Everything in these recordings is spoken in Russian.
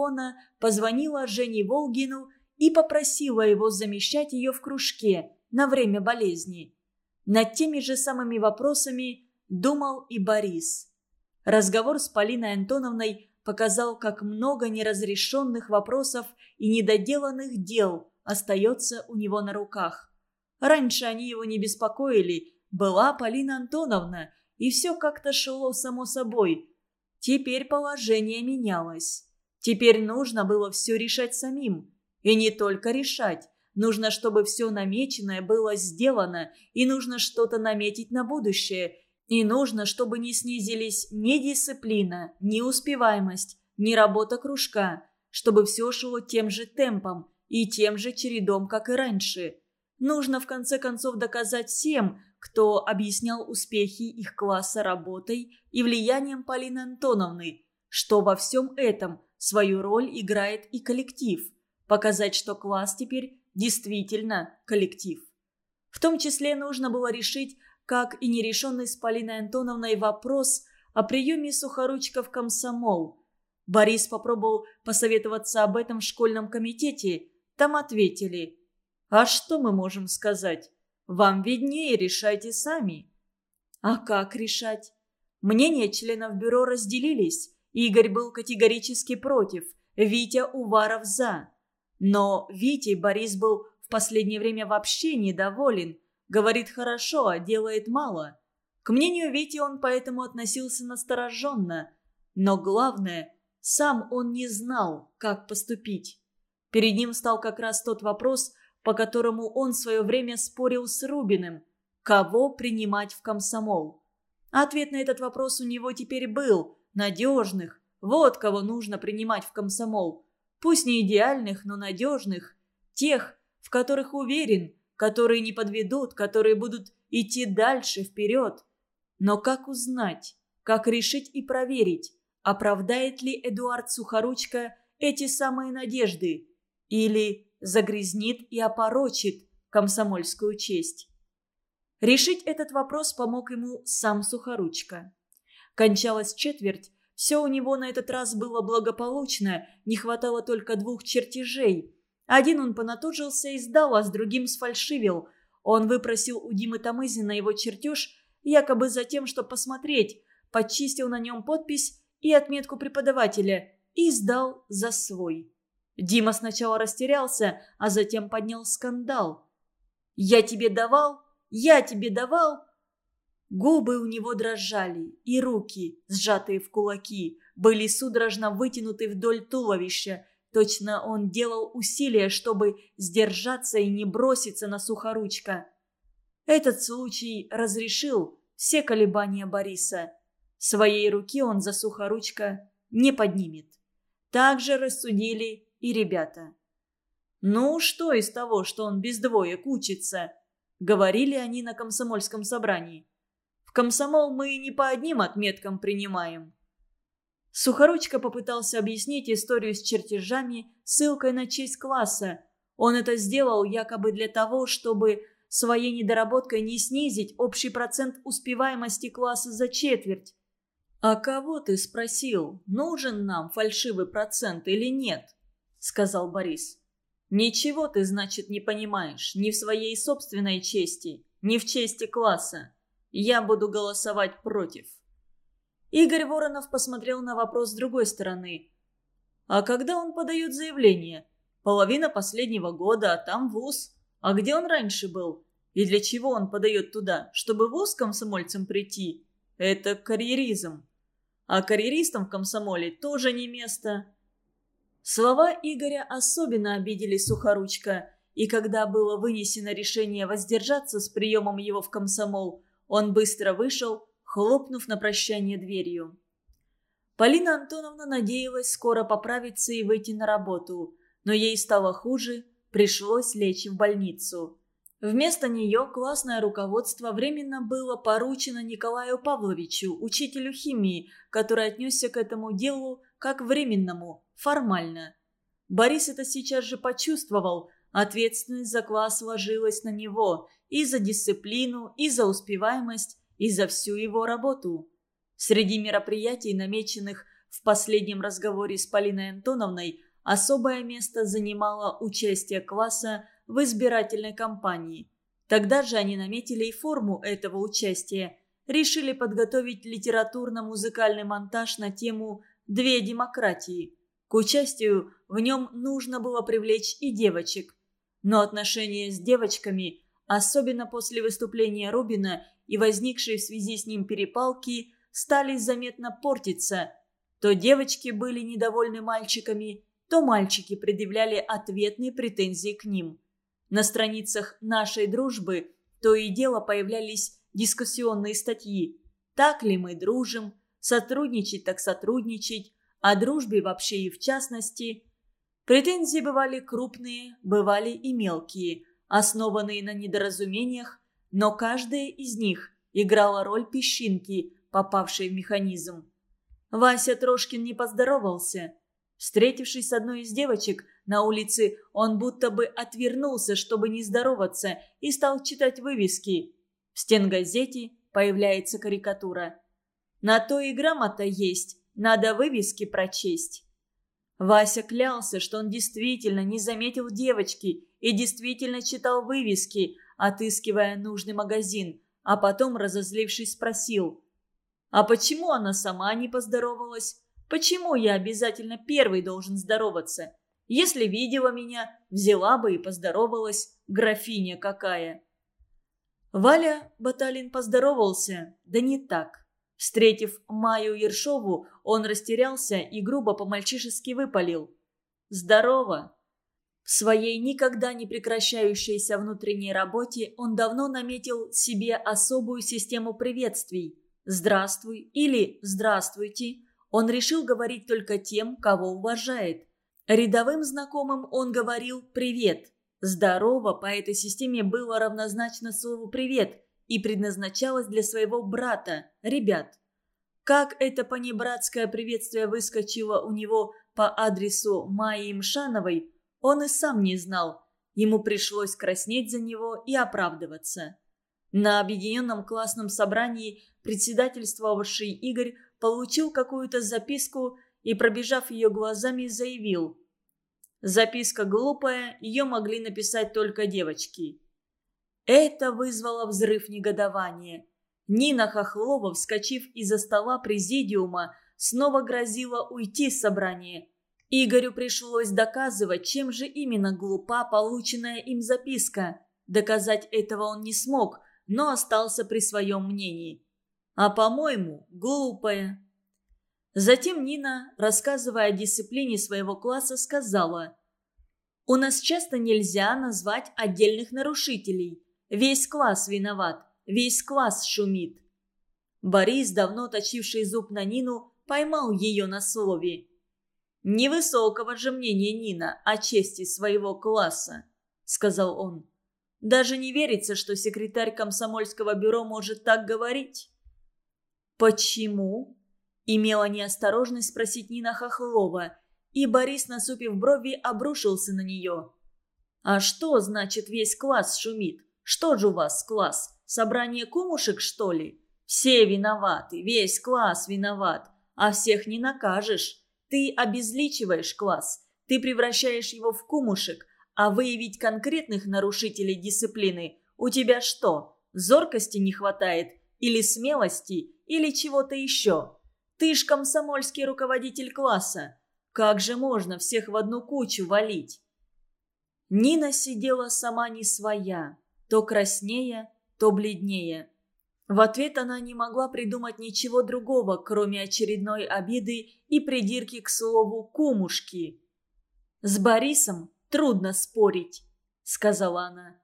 телефона позвонила Жене Волгину и попросила его замещать ее в кружке на время болезни. Над теми же самыми вопросами думал и Борис. Разговор с Полиной Антоновной показал, как много неразрешенных вопросов и недоделанных дел остается у него на руках. Раньше они его не беспокоили, была Полина Антоновна, и все как-то шло само собой. Теперь положение менялось. Теперь нужно было все решать самим. И не только решать. Нужно, чтобы все намеченное было сделано, и нужно что-то наметить на будущее. И нужно, чтобы не снизились ни дисциплина, ни успеваемость, ни работа кружка, чтобы все шло тем же темпом и тем же чередом, как и раньше. Нужно в конце концов доказать всем, кто объяснял успехи их класса работой и влиянием Полины Антоновны, что во всем этом свою роль играет и коллектив. Показать, что класс теперь действительно коллектив. В том числе нужно было решить, как и нерешенный с Полиной Антоновной вопрос о приеме сухоручка в комсомол. Борис попробовал посоветоваться об этом в школьном комитете. Там ответили – а что мы можем сказать? Вам виднее, решайте сами. А как решать? Мнения членов бюро разделились. Игорь был категорически против, Витя Уваров за. Но Витей Борис был в последнее время вообще недоволен. Говорит хорошо, а делает мало. К мнению Вити он поэтому относился настороженно. Но главное, сам он не знал, как поступить. Перед ним стал как раз тот вопрос, по которому он в свое время спорил с Рубиным. Кого принимать в комсомол? Ответ на этот вопрос у него теперь был. Надежных. Вот кого нужно принимать в комсомол. Пусть не идеальных, но надежных. Тех, в которых уверен, которые не подведут, которые будут идти дальше, вперед. Но как узнать, как решить и проверить, оправдает ли Эдуард Сухоручка эти самые надежды? Или загрязнит и опорочит комсомольскую честь. Решить этот вопрос помог ему сам Сухоручка. Кончалась четверть, все у него на этот раз было благополучно, не хватало только двух чертежей. Один он понатужился и сдал, а с другим сфальшивил. Он выпросил у Димы Тамызина его чертеж, якобы за тем, чтобы посмотреть, подчистил на нем подпись и отметку преподавателя и сдал за свой. Дима сначала растерялся, а затем поднял скандал. «Я тебе давал? Я тебе давал?» Губы у него дрожали, и руки, сжатые в кулаки, были судорожно вытянуты вдоль туловища. Точно он делал усилия, чтобы сдержаться и не броситься на сухоручка. Этот случай разрешил все колебания Бориса. Своей руки он за сухоручка не поднимет. Также рассудили и ребята. «Ну, что из того, что он без двоек учится?» — говорили они на комсомольском собрании. «В комсомол мы не по одним отметкам принимаем». Сухоручка попытался объяснить историю с чертежами ссылкой на честь класса. Он это сделал якобы для того, чтобы своей недоработкой не снизить общий процент успеваемости класса за четверть. «А кого ты спросил, нужен нам фальшивый процент или нет?» сказал Борис. «Ничего ты, значит, не понимаешь. Ни в своей собственной чести, ни в чести класса. Я буду голосовать против». Игорь Воронов посмотрел на вопрос с другой стороны. «А когда он подает заявление? Половина последнего года, а там вуз. А где он раньше был? И для чего он подает туда? Чтобы вуз комсомольцам прийти? Это карьеризм. А карьеристам в комсомоле тоже не место. Слова Игоря особенно обидели Сухоручка, и когда было вынесено решение воздержаться с приемом его в комсомол, он быстро вышел, хлопнув на прощание дверью. Полина Антоновна надеялась скоро поправиться и выйти на работу, но ей стало хуже, пришлось лечь в больницу. Вместо нее классное руководство временно было поручено Николаю Павловичу, учителю химии, который отнесся к этому делу как временному, формально. Борис это сейчас же почувствовал. Ответственность за класс ложилась на него и за дисциплину, и за успеваемость, и за всю его работу. Среди мероприятий, намеченных в последнем разговоре с Полиной Антоновной особое место занимало участие класса в избирательной кампании. Тогда же они наметили и форму этого участия. Решили подготовить литературно-музыкальный монтаж на тему «Две демократии». К участию в нем нужно было привлечь и девочек. Но отношения с девочками, особенно после выступления Рубина и возникшей в связи с ним перепалки, стали заметно портиться. То девочки были недовольны мальчиками, то мальчики предъявляли ответные претензии к ним. На страницах нашей дружбы то и дело появлялись дискуссионные статьи. Так ли мы дружим? Сотрудничать так сотрудничать. О дружбе вообще и в частности. Претензии бывали крупные, бывали и мелкие, основанные на недоразумениях, но каждая из них играла роль песчинки, попавшей в механизм. Вася Трошкин не поздоровался. Встретившись с одной из девочек, на улице он будто бы отвернулся, чтобы не здороваться, и стал читать вывески. В стенгазете появляется карикатура. «На то и грамота есть, надо вывески прочесть». Вася клялся, что он действительно не заметил девочки и действительно читал вывески, отыскивая нужный магазин, а потом, разозлившись, спросил. «А почему она сама не поздоровалась? Почему я обязательно первый должен здороваться? Если видела меня, взяла бы и поздоровалась, графиня какая. Валя Баталин поздоровался, да не так. Встретив Маю Ершову, он растерялся и грубо по-мальчишески выпалил. «Здорово!» В своей никогда не прекращающейся внутренней работе он давно наметил себе особую систему приветствий. «Здравствуй» или «Здравствуйте» он решил говорить только тем, кого уважает. Рядовым знакомым он говорил «привет». «Здорово» по этой системе было равнозначно слову «привет» и предназначалось для своего брата, ребят. Как это понебратское приветствие выскочило у него по адресу Майи Мшановой, он и сам не знал. Ему пришлось краснеть за него и оправдываться. На объединенном классном собрании председательствовавший Игорь получил какую-то записку и, пробежав ее глазами, заявил. Записка глупая, ее могли написать только девочки. Это вызвало взрыв негодования. Нина Хохлова, вскочив из-за стола президиума, снова грозила уйти с собрания. Игорю пришлось доказывать, чем же именно глупа полученная им записка. Доказать этого он не смог, но остался при своем мнении. А по-моему, глупая. Затем Нина, рассказывая о дисциплине своего класса, сказала «У нас часто нельзя назвать отдельных нарушителей. Весь класс виноват, весь класс шумит». Борис, давно точивший зуб на Нину, поймал ее на слове. «Невысокого же мнения Нина о чести своего класса», — сказал он. «Даже не верится, что секретарь комсомольского бюро может так говорить». «Почему?» Имела неосторожность спросить Нина Хохлова, и Борис, насупив брови, обрушился на нее. «А что значит весь класс шумит? Что же у вас класс? Собрание кумушек, что ли? Все виноваты, весь класс виноват, а всех не накажешь. Ты обезличиваешь класс, ты превращаешь его в кумушек, а выявить конкретных нарушителей дисциплины у тебя что, зоркости не хватает, или смелости, или чего-то еще?» Ты ж комсомольский руководитель класса. Как же можно всех в одну кучу валить?» Нина сидела сама не своя, то краснее, то бледнее. В ответ она не могла придумать ничего другого, кроме очередной обиды и придирки к слову «кумушки». «С Борисом трудно спорить», — сказала она.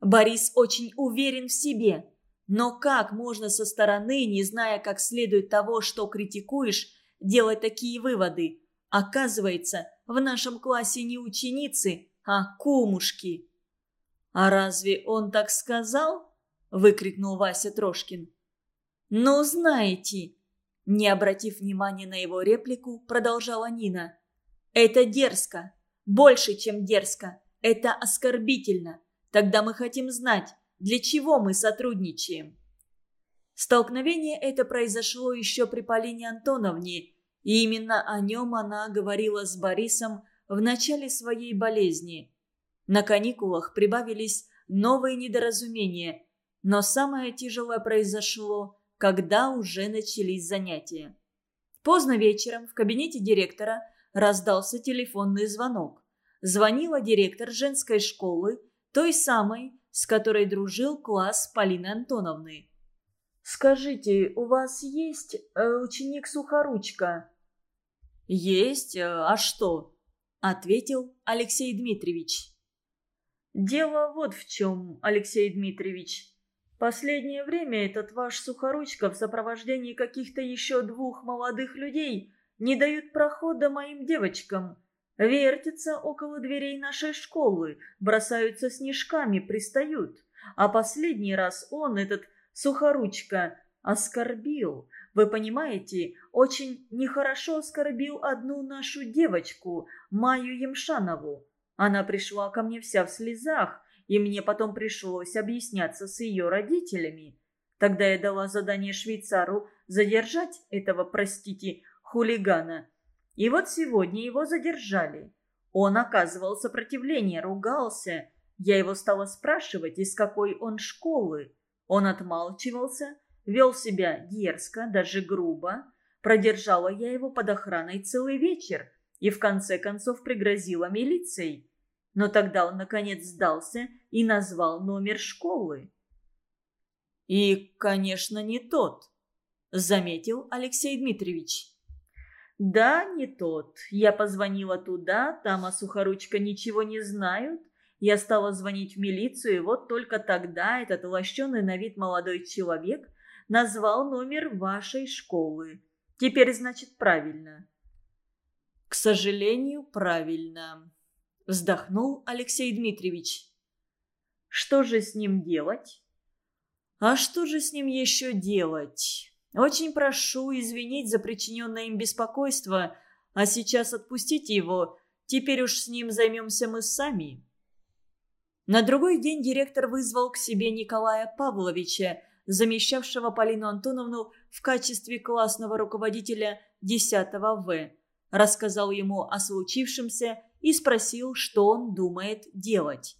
«Борис очень уверен в себе. Но как можно со стороны, не зная как следует того, что критикуешь, делать такие выводы? Оказывается, в нашем классе не ученицы, а кумушки. «А разве он так сказал?» – выкрикнул Вася Трошкин. «Ну, знаете...» Не обратив внимания на его реплику, продолжала Нина. «Это дерзко. Больше, чем дерзко. Это оскорбительно. Тогда мы хотим знать, для чего мы сотрудничаем. Столкновение это произошло еще при Полине Антоновне, И именно о нем она говорила с Борисом в начале своей болезни. На каникулах прибавились новые недоразумения, но самое тяжелое произошло, когда уже начались занятия. Поздно вечером в кабинете директора раздался телефонный звонок. Звонила директор женской школы, той самой, с которой дружил класс Полины Антоновны. «Скажите, у вас есть э, ученик Сухоручка?» «Есть, э, а что?» – ответил Алексей Дмитриевич. «Дело вот в чем, Алексей Дмитриевич. Последнее время этот ваш Сухоручка в сопровождении каких-то еще двух молодых людей не дают прохода моим девочкам. Вертятся около дверей нашей школы, бросаются снежками, пристают. А последний раз он, этот Сухоручка, оскорбил. Вы понимаете, очень нехорошо оскорбил одну нашу девочку, Маю Емшанову. Она пришла ко мне вся в слезах, и мне потом пришлось объясняться с ее родителями. Тогда я дала задание швейцару задержать этого, простите, хулигана. И вот сегодня его задержали. Он оказывал сопротивление, ругался. Я его стала спрашивать, из какой он школы. Он отмалчивался, вел себя дерзко, даже грубо. Продержала я его под охраной целый вечер и в конце концов пригрозила милицией. Но тогда он наконец сдался и назвал номер школы. «И, конечно, не тот», — заметил Алексей Дмитриевич. «Да, не тот. Я позвонила туда, там о Сухоручка ничего не знают. Я стала звонить в милицию, и вот только тогда этот лощеный на вид молодой человек назвал номер вашей школы. Теперь, значит, правильно». «К сожалению, правильно», — вздохнул Алексей Дмитриевич. «Что же с ним делать?» «А что же с ним еще делать?» Очень прошу извинить за причиненное им беспокойство, а сейчас отпустите его, теперь уж с ним займемся мы сами». На другой день директор вызвал к себе Николая Павловича, замещавшего Полину Антоновну в качестве классного руководителя 10 В. Рассказал ему о случившемся и спросил, что он думает делать.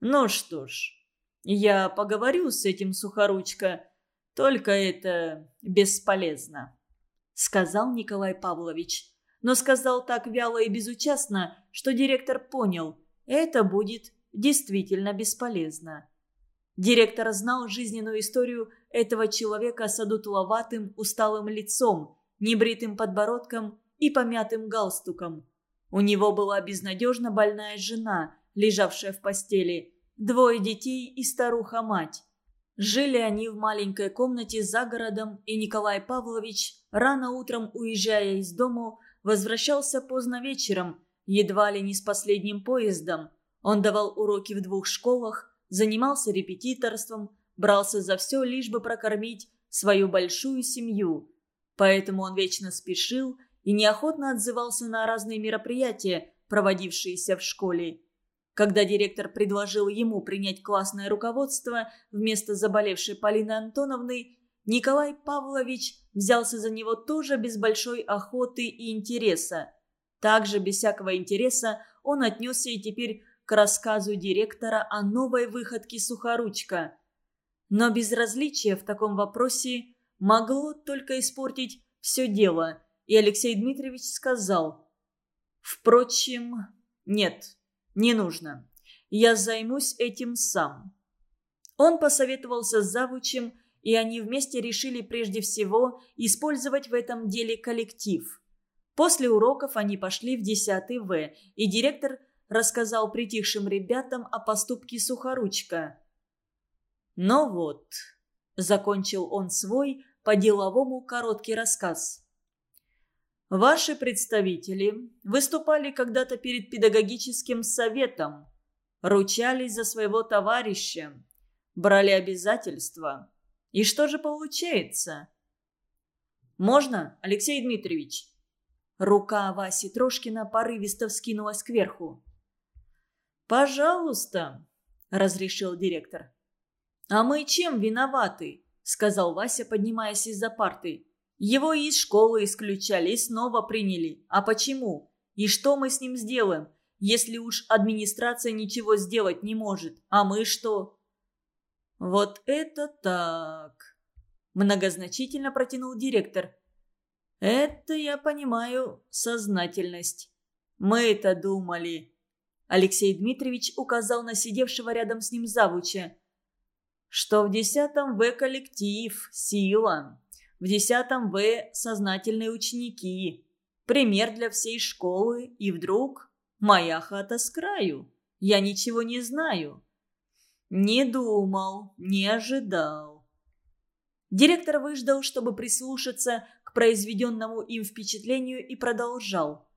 «Ну что ж, я поговорю с этим Сухоручко», только это бесполезно», — сказал Николай Павлович. Но сказал так вяло и безучастно, что директор понял, это будет действительно бесполезно. Директор знал жизненную историю этого человека с одутловатым, усталым лицом, небритым подбородком и помятым галстуком. У него была безнадежно больная жена, лежавшая в постели, двое детей и старуха-мать. Жили они в маленькой комнате за городом, и Николай Павлович, рано утром уезжая из дому, возвращался поздно вечером, едва ли не с последним поездом. Он давал уроки в двух школах, занимался репетиторством, брался за все, лишь бы прокормить свою большую семью. Поэтому он вечно спешил и неохотно отзывался на разные мероприятия, проводившиеся в школе. Когда директор предложил ему принять классное руководство вместо заболевшей Полины Антоновны, Николай Павлович взялся за него тоже без большой охоты и интереса. Также без всякого интереса он отнесся и теперь к рассказу директора о новой выходке Сухоручка. Но безразличие в таком вопросе могло только испортить все дело, и Алексей Дмитриевич сказал «Впрочем, нет, «Не нужно. Я займусь этим сам». Он посоветовался с завучем, и они вместе решили прежде всего использовать в этом деле коллектив. После уроков они пошли в 10 В, и директор рассказал притихшим ребятам о поступке Сухоручка. «Ну вот», — закончил он свой по-деловому короткий рассказ. Ваши представители выступали когда-то перед педагогическим советом, ручались за своего товарища, брали обязательства. И что же получается? Можно, Алексей Дмитриевич? Рука Васи Трошкина порывисто вскинулась кверху. «Пожалуйста», — разрешил директор. «А мы чем виноваты?» — сказал Вася, поднимаясь из-за парты. Его из школы исключали и снова приняли. А почему? И что мы с ним сделаем, если уж администрация ничего сделать не может? А мы что? Вот это так. Многозначительно протянул директор. Это, я понимаю, сознательность. Мы это думали. Алексей Дмитриевич указал на сидевшего рядом с ним завуча. Что в десятом В коллектив, сила. В десятом В сознательные ученики. Пример для всей школы. И вдруг моя хата с краю. Я ничего не знаю. Не думал, не ожидал. Директор выждал, чтобы прислушаться к произведенному им впечатлению и продолжал.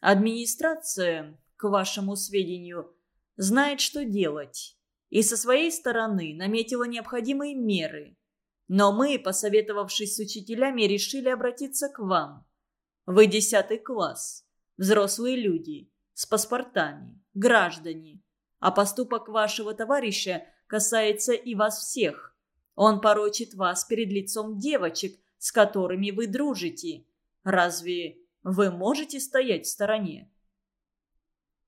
Администрация, к вашему сведению, знает, что делать. И со своей стороны наметила необходимые меры. Но мы, посоветовавшись с учителями, решили обратиться к вам. Вы десятый класс. Взрослые люди. С паспортами. Граждане. А поступок вашего товарища касается и вас всех. Он порочит вас перед лицом девочек, с которыми вы дружите. Разве вы можете стоять в стороне?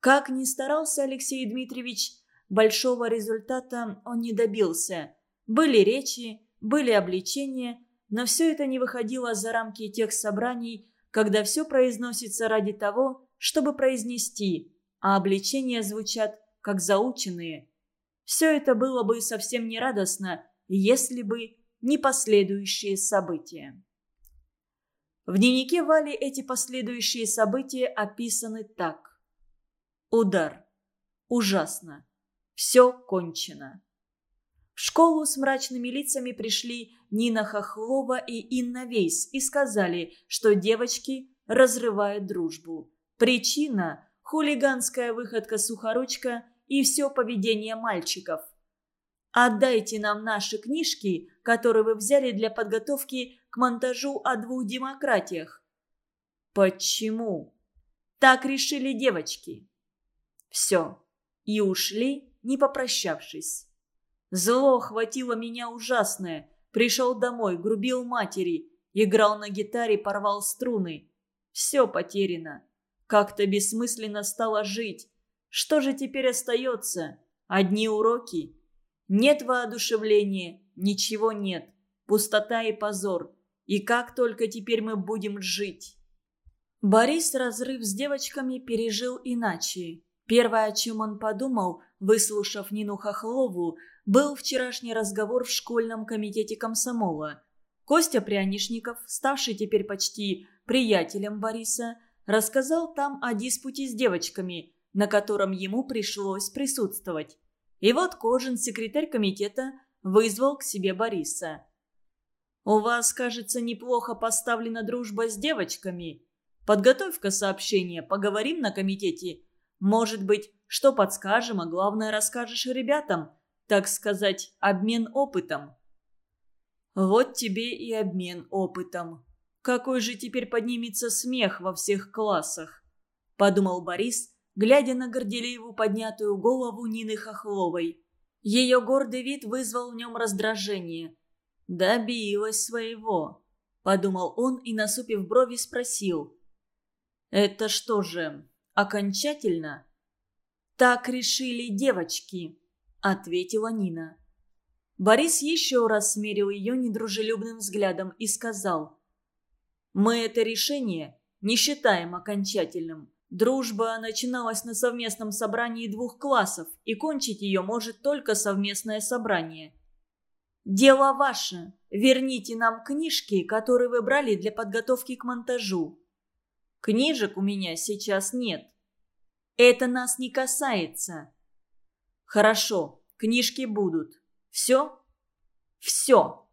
Как ни старался Алексей Дмитриевич, большого результата он не добился. Были речи, были обличения, но все это не выходило за рамки тех собраний, когда все произносится ради того, чтобы произнести, а обличения звучат как заученные. Все это было бы совсем не радостно, если бы не последующие события. В дневнике Вали эти последующие события описаны так. Удар. Ужасно. Все кончено. В школу с мрачными лицами пришли Нина Хохлова и Инна Вейс и сказали, что девочки разрывают дружбу. Причина – хулиганская выходка Сухоручка и все поведение мальчиков. «Отдайте нам наши книжки, которые вы взяли для подготовки к монтажу о двух демократиях». «Почему?» «Так решили девочки». «Все». И ушли, не попрощавшись. Зло хватило меня ужасное. Пришел домой, грубил матери, играл на гитаре, порвал струны. Все потеряно. Как-то бессмысленно стало жить. Что же теперь остается? Одни уроки? Нет воодушевления, ничего нет. Пустота и позор. И как только теперь мы будем жить? Борис разрыв с девочками пережил иначе. Первое, о чем он подумал, выслушав Нину Хохлову, был вчерашний разговор в школьном комитете комсомола. Костя Прянишников, ставший теперь почти приятелем Бориса, рассказал там о диспуте с девочками, на котором ему пришлось присутствовать. И вот Кожин, секретарь комитета, вызвал к себе Бориса. «У вас, кажется, неплохо поставлена дружба с девочками. Подготовь-ка сообщение, поговорим на комитете. Может быть, что подскажем, а главное расскажешь ребятам так сказать, обмен опытом. Вот тебе и обмен опытом. Какой же теперь поднимется смех во всех классах? Подумал Борис, глядя на горделивую поднятую голову Нины Хохловой. Ее гордый вид вызвал в нем раздражение. «Добилась своего», — подумал он и, насупив брови, спросил. «Это что же, окончательно?» «Так решили девочки», – ответила Нина. Борис еще раз смерил ее недружелюбным взглядом и сказал. «Мы это решение не считаем окончательным. Дружба начиналась на совместном собрании двух классов, и кончить ее может только совместное собрание. Дело ваше. Верните нам книжки, которые вы брали для подготовки к монтажу. Книжек у меня сейчас нет. Это нас не касается. «Хорошо, книжки будут. Все?» «Все!»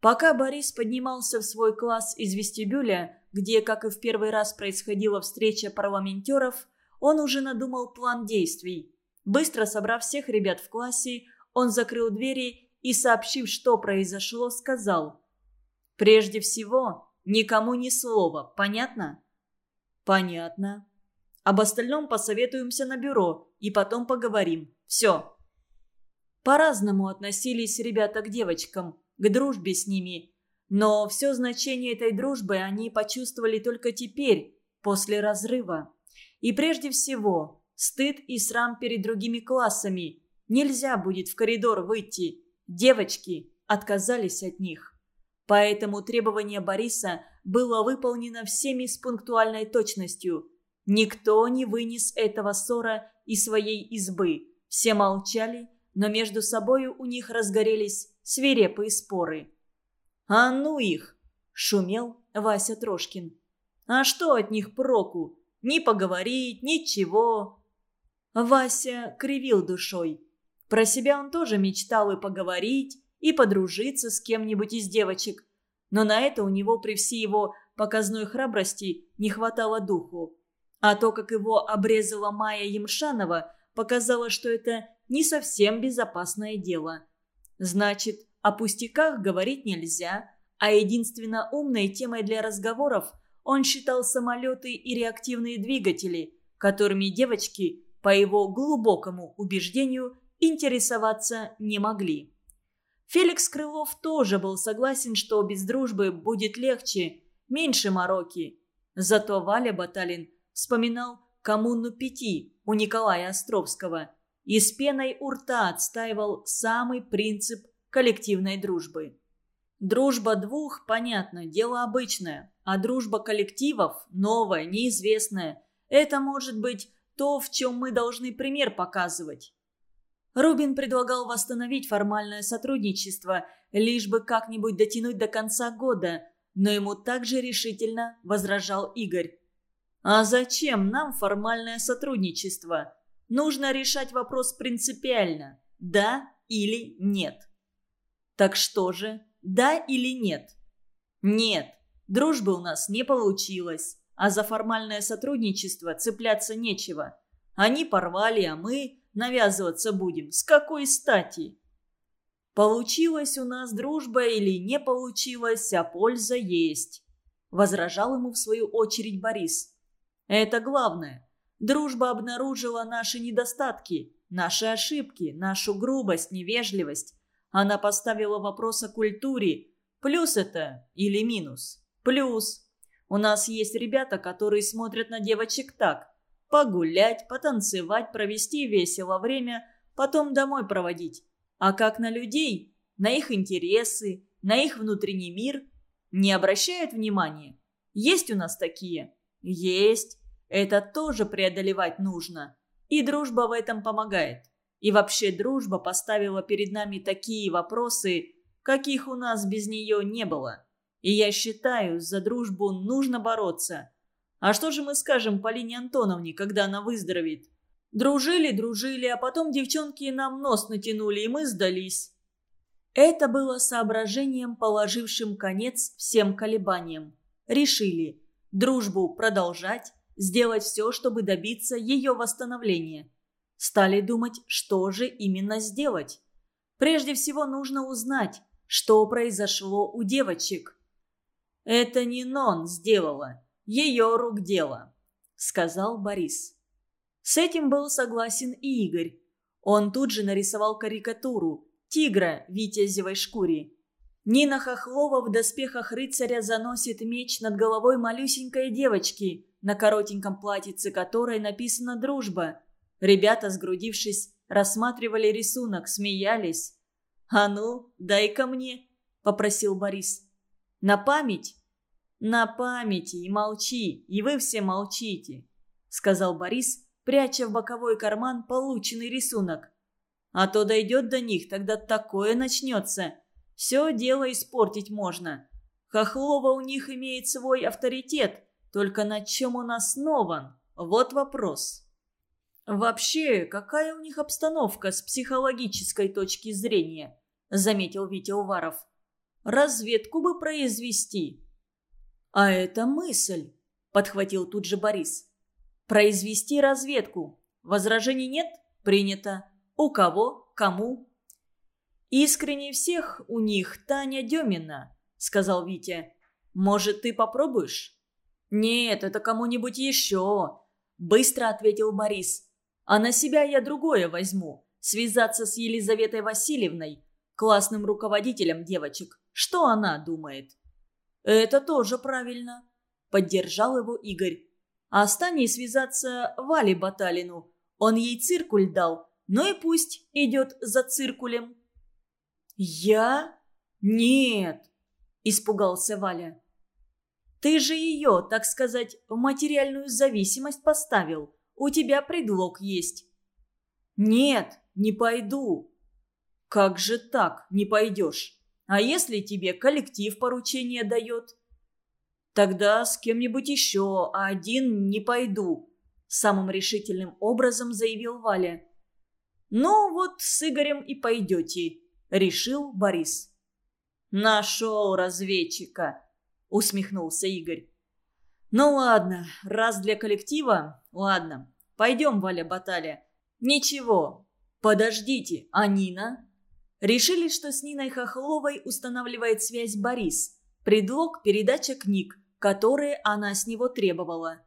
Пока Борис поднимался в свой класс из вестибюля, где, как и в первый раз происходила встреча парламентеров, он уже надумал план действий. Быстро собрав всех ребят в классе, он закрыл двери и, сообщив, что произошло, сказал «Прежде всего, никому ни слова, понятно?» «Понятно. Об остальном посоветуемся на бюро и потом поговорим. Все. По-разному относились ребята к девочкам, к дружбе с ними. Но все значение этой дружбы они почувствовали только теперь, после разрыва. И прежде всего, стыд и срам перед другими классами. Нельзя будет в коридор выйти. Девочки отказались от них. Поэтому требование Бориса было выполнено всеми с пунктуальной точностью. Никто не вынес этого ссора из своей избы. Все молчали, но между собою у них разгорелись свирепые споры. «А ну их!» – шумел Вася Трошкин. «А что от них проку? Ни поговорить, ничего!» Вася кривил душой. Про себя он тоже мечтал и поговорить, и подружиться с кем-нибудь из девочек. Но на это у него при всей его показной храбрости не хватало духу. А то, как его обрезала Майя Емшанова, показало, что это не совсем безопасное дело. Значит, о пустяках говорить нельзя, а единственно умной темой для разговоров он считал самолеты и реактивные двигатели, которыми девочки, по его глубокому убеждению, интересоваться не могли. Феликс Крылов тоже был согласен, что без дружбы будет легче, меньше мороки. Зато Валя Баталин вспоминал коммуну пяти у Николая Островского и с пеной у рта отстаивал самый принцип коллективной дружбы. Дружба двух, понятно, дело обычное, а дружба коллективов, новая, неизвестная, это может быть то, в чем мы должны пример показывать. Рубин предлагал восстановить формальное сотрудничество, лишь бы как-нибудь дотянуть до конца года, но ему также решительно возражал Игорь. «А зачем нам формальное сотрудничество? Нужно решать вопрос принципиально – да или нет». Так что же, да или нет? Нет, дружбы у нас не получилось, а за формальное сотрудничество цепляться нечего. Они порвали, а мы навязываться будем. С какой стати? Получилась у нас дружба или не получилась, а польза есть. Возражал ему в свою очередь Борис. Это главное. Дружба обнаружила наши недостатки, наши ошибки, нашу грубость, невежливость, она поставила вопрос о культуре. Плюс это или минус? Плюс. У нас есть ребята, которые смотрят на девочек так. Погулять, потанцевать, провести весело время, потом домой проводить. А как на людей, на их интересы, на их внутренний мир, не обращают внимания? Есть у нас такие? Есть. Это тоже преодолевать нужно. И дружба в этом помогает. И вообще дружба поставила перед нами такие вопросы, каких у нас без нее не было. И я считаю, за дружбу нужно бороться. А что же мы скажем Полине Антоновне, когда она выздоровеет? Дружили, дружили, а потом девчонки нам нос натянули, и мы сдались. Это было соображением, положившим конец всем колебаниям. Решили дружбу продолжать, сделать все, чтобы добиться ее восстановления. Стали думать, что же именно сделать. Прежде всего нужно узнать, что произошло у девочек. «Это не Нон сделала, ее рук дело», — сказал Борис. С этим был согласен и Игорь. Он тут же нарисовал карикатуру тигра в витязевой шкуре. Нина Хохлова в доспехах рыцаря заносит меч над головой малюсенькой девочки, на коротеньком платьице которой написана «Дружба». Ребята, сгрудившись, рассматривали рисунок, смеялись. «А ну, дай-ка мне», — попросил Борис. «На память?» «На памяти, и молчи, и вы все молчите», — сказал Борис, пряча в боковой карман полученный рисунок. «А то дойдет до них, тогда такое начнется. Все дело испортить можно. Хохлова у них имеет свой авторитет, только на чем он основан? Вот вопрос». «Вообще, какая у них обстановка с психологической точки зрения?» – заметил Витя Уваров. «Разведку бы произвести». «А это мысль», – подхватил тут же Борис. «Произвести разведку. Возражений нет? Принято. У кого? Кому?» «Искренне всех у них Таня Демина», – сказал Витя. «Может, ты попробуешь?» «Нет, это кому-нибудь еще», – быстро ответил Борис. А на себя я другое возьму. Связаться с Елизаветой Васильевной, классным руководителем девочек. Что она думает? «Это тоже правильно», – поддержал его Игорь. «А с Таней связаться Вале Баталину. Он ей циркуль дал, ну и пусть идет за циркулем». «Я? Нет!» – испугался Валя. «Ты же ее, так сказать, в материальную зависимость поставил. У тебя предлог есть». «Нет, не пойду». «Как же так не пойдешь? А если тебе коллектив поручение дает?» «Тогда с кем-нибудь еще, а один не пойду», – самым решительным образом заявил Валя. «Ну вот с Игорем и пойдете», – решил Борис. «Нашел разведчика», – усмехнулся Игорь. «Ну ладно, раз для коллектива, ладно. Пойдем, Валя Баталя. Ничего, подождите, а Нина?» Решили, что с Ниной Хохловой устанавливает связь Борис. Предлог – передача книг, которые она с него требовала.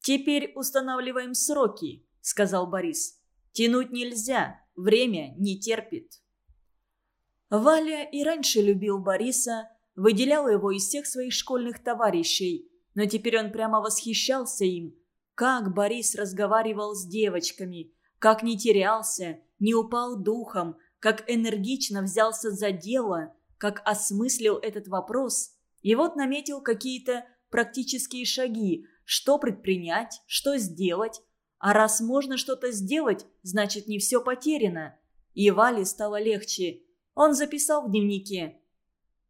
«Теперь устанавливаем сроки», – сказал Борис. «Тянуть нельзя, время не терпит». Валя и раньше любил Бориса, выделял его из всех своих школьных товарищей, но теперь он прямо восхищался им. Как Борис разговаривал с девочками, как не терялся, не упал духом, как энергично взялся за дело, как осмыслил этот вопрос. И вот наметил какие-то практические шаги, что предпринять, что сделать. А раз можно что-то сделать, значит не все потеряно. И Вале стало легче. Он записал в дневнике.